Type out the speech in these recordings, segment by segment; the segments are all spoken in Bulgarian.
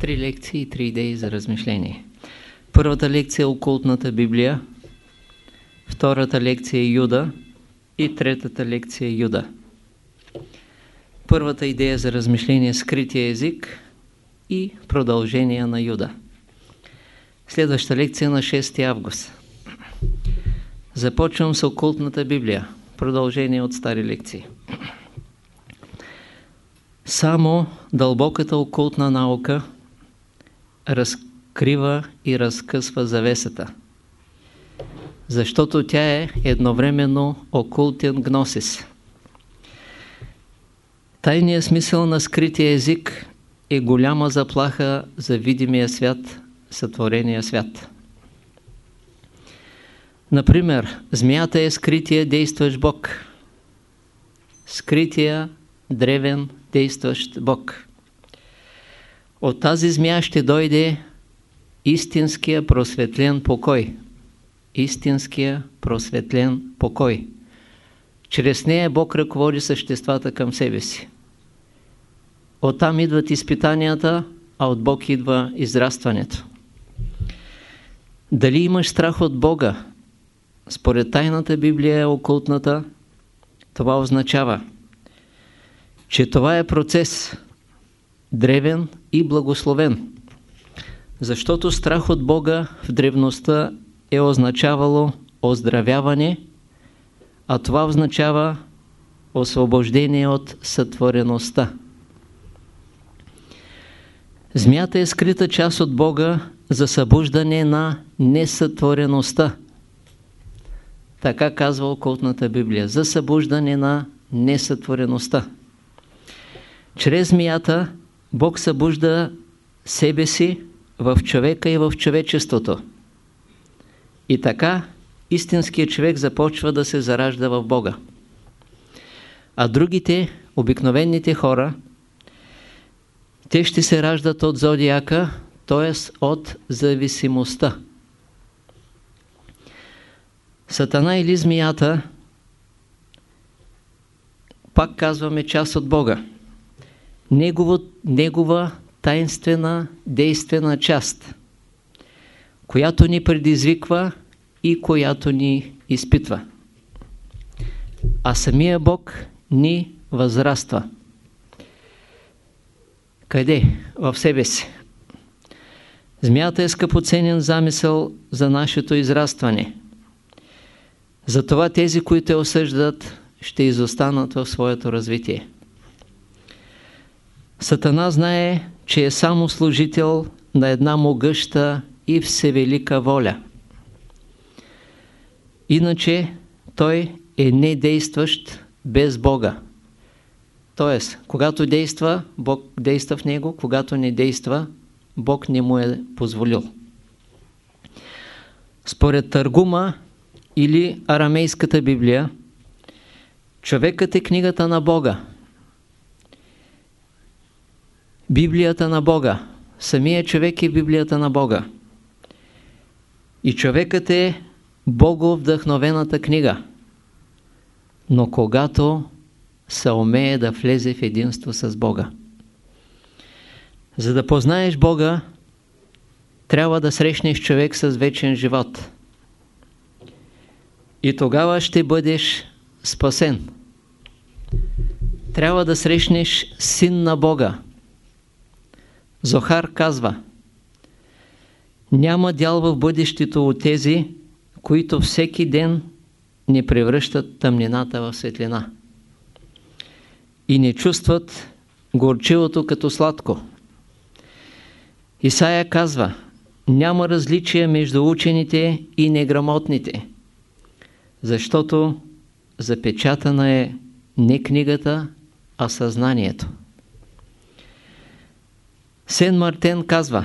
Три лекции и три идеи за размишление. Първата лекция е Окултната Библия, втората лекция е Юда и третата лекция е Юда. Първата идея за размишление е скрития език и продължение на Юда. Следваща лекция на 6 август. Започвам с Окултната Библия. Продължение от стари лекции. Само дълбоката окултна наука разкрива и разкъсва завесата, защото тя е едновременно окултен гносис. Тайният смисъл на скрития език е голяма заплаха за видимия свят, сътворения свят. Например, змията е скрития действащ Бог. Скрития древен действащ Бог. От тази змия ще дойде истинския просветлен покой. Истинския просветлен покой. Чрез нея Бог ръководи съществата към себе си. Оттам идват изпитанията, а от Бог идва израстването. Дали имаш страх от Бога? Според тайната Библия е окултната, това означава, че това е процес древен и благословен. Защото страх от Бога в древността е означавало оздравяване, а това означава освобождение от сътвореността. Змията е скрита част от Бога за събуждане на несътвореността. Така казва окултната Библия. За събуждане на несътвореността. Чрез змията Бог събужда себе си в човека и в човечеството. И така истинският човек започва да се заражда в Бога. А другите, обикновените хора, те ще се раждат от зодиака, т.е. от зависимостта. Сатана или змията, пак казваме част от Бога. Негово, негова таинствена, действена част, която ни предизвиква и която ни изпитва. А самия Бог ни възраства. Къде? В себе си. Змията е скъпоценен замисъл за нашето израстване. Затова тези, които я осъждат, ще изостанат в своето развитие. Сатана знае, че е само служител на една могъща и всевелика воля. Иначе той е недействащ без Бога. Тоест, когато действа, Бог действа в него, когато не действа, Бог не му е позволил. Според Търгума или арамейската Библия, човекът е книгата на Бога. Библията на Бога. Самия човек е Библията на Бога. И човекът е Боговдъхновената книга. Но когато се умее да влезе в единство с Бога. За да познаеш Бога, трябва да срещнеш човек с вечен живот. И тогава ще бъдеш спасен. Трябва да срещнеш син на Бога. Зохар казва Няма дял в бъдещето от тези, които всеки ден не превръщат тъмнината в светлина и не чувстват горчивото като сладко. Исаия казва, няма различия между учените и неграмотните, защото запечатана е не книгата, а съзнанието. Сен Мартен казва,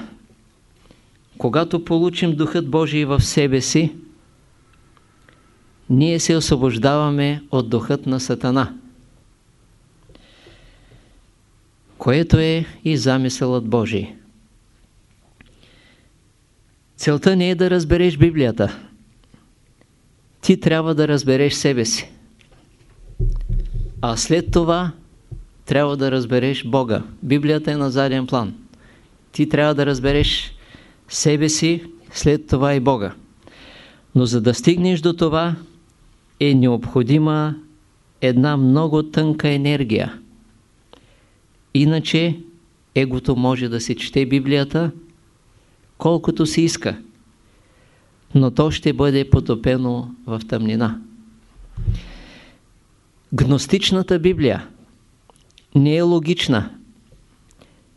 когато получим Духът Божий в себе си, ние се освобождаваме от Духът на Сатана. което е и замисълът Божий. Целта не е да разбереш Библията. Ти трябва да разбереш себе си. А след това трябва да разбереш Бога. Библията е на заден план. Ти трябва да разбереш себе си, след това и Бога. Но за да стигнеш до това, е необходима една много тънка енергия. Иначе егото може да се чете Библията колкото си иска, но то ще бъде потопено в тъмнина. Гностичната Библия не е логична,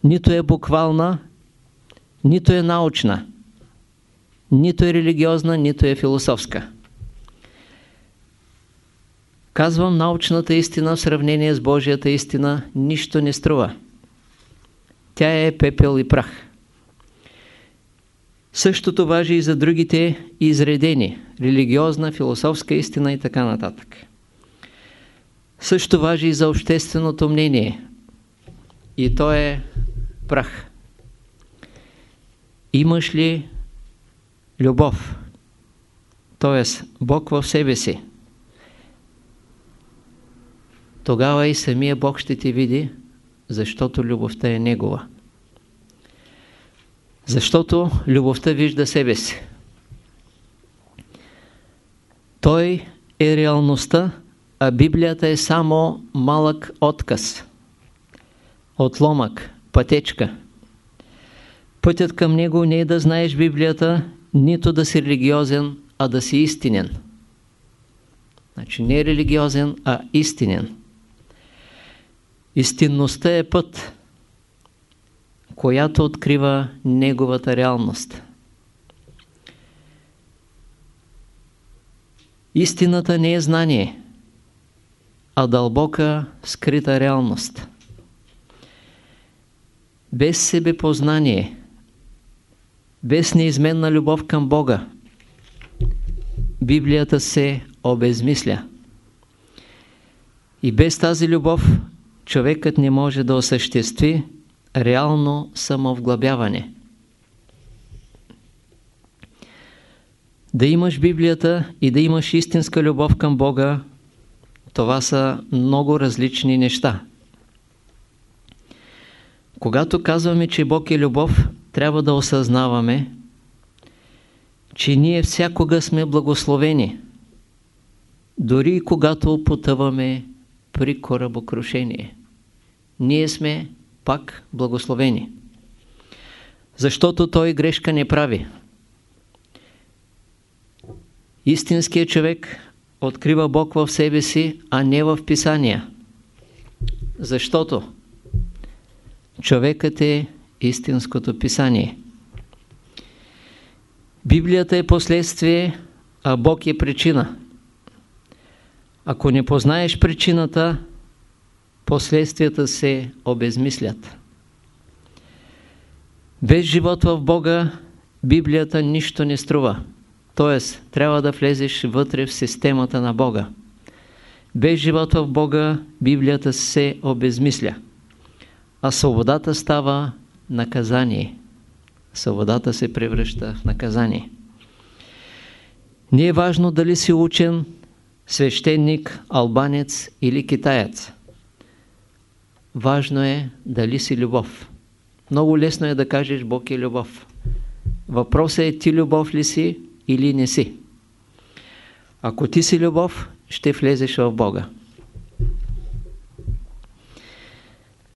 нито е буквална, нито е научна, нито е религиозна, нито е философска. Казвам научната истина в сравнение с Божията истина, нищо не струва. Тя е пепел и прах. Същото важи и за другите изредени, религиозна, философска истина и така нататък. Също важи и за общественото мнение. И то е прах. Имаш ли любов, т.е. Бог в себе си, тогава и самия Бог ще ти види, защото любовта е Негова. Защото любовта вижда себе си. Той е реалността, а Библията е само малък отказ, отломък, пътечка. Пътят към него не е да знаеш Библията, нито да си религиозен, а да си истинен. Значи не е религиозен, а истинен. Истинността е път, която открива неговата реалност. Истината не е знание, а дълбока, скрита реалност. Без себепознание, без неизменна любов към Бога, Библията се обезмисля. И без тази любов човекът не може да осъществи реално самовглъбяване. Да имаш Библията и да имаш истинска любов към Бога, това са много различни неща. Когато казваме, че Бог е любов, трябва да осъзнаваме, че ние всякога сме благословени, дори и когато потъваме при корабокрушение. Ние сме пак благословени. Защото той грешка не прави. Истинският човек открива Бог в себе си, а не в Писания. Защото човекът е истинското Писание. Библията е последствие, а Бог е причина. Ако не познаеш причината, последствията се обезмислят. Без живот в Бога, Библията нищо не струва. Тоест, трябва да влезеш вътре в системата на Бога. Без живот в Бога, Библията се обезмисля. А свободата става наказание. Свободата се превръща в наказание. Не е важно дали си учен, свещеник, албанец или китаец. Важно е дали си любов. Много лесно е да кажеш Бог е любов. Въпросът е ти любов ли си или не си. Ако ти си любов, ще влезеш в Бога.